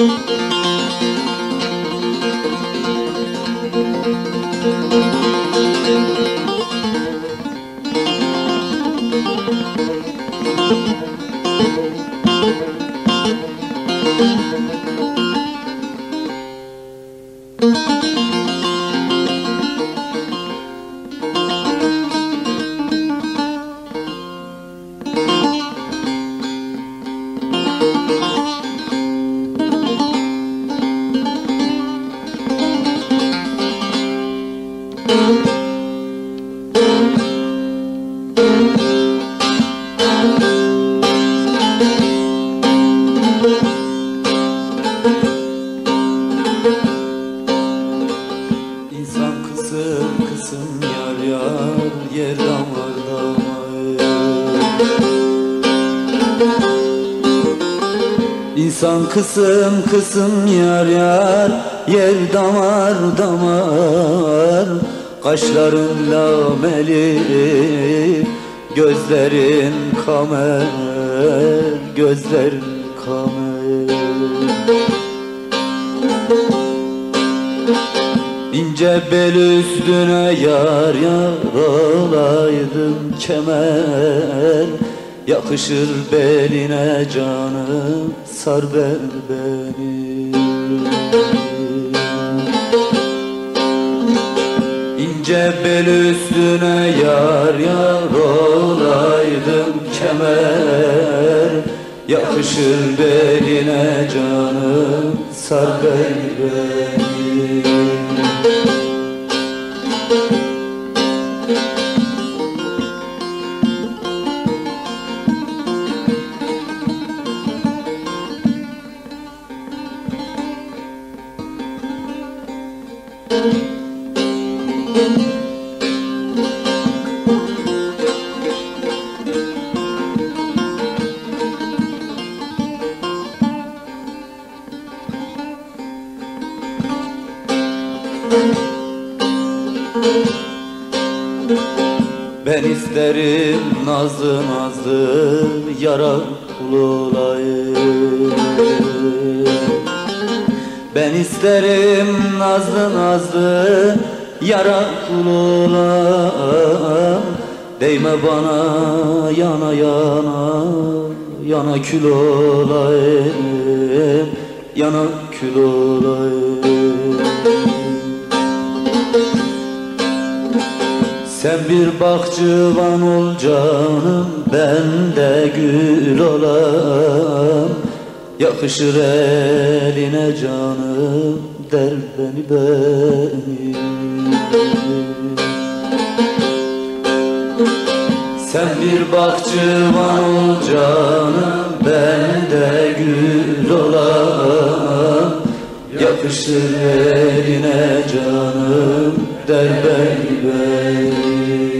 İnsan İnsan kısım kısım yar yar yer damar damar. Kaşların lameli gözlerin kamer gözlerin kamer. İnce bel üstüne yar yar olaydım kemer Yakışır beline canım sar bel beni. İnce bel üstüne yar yar olaydım kemer. Yakışır beline canım sar bel beni Ben isterim nazlı nazlı yara kul Ben isterim nazlı nazlı yara kul olayım Değme bana yana yana yana kül olayım Yana kül olayım. Sen bir bakçıvan ol canım Ben de gül olam Yakışır eline canım Der beni beni Sen bir bakçıvan ol canım Ben de gül olam. Yakışır eline canım Der beni beni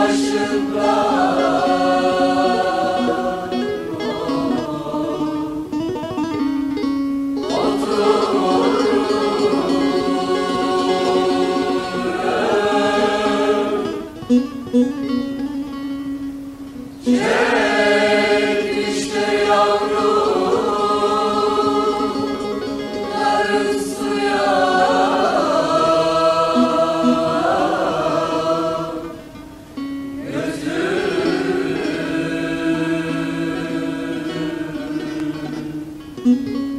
başında. Mm-hmm.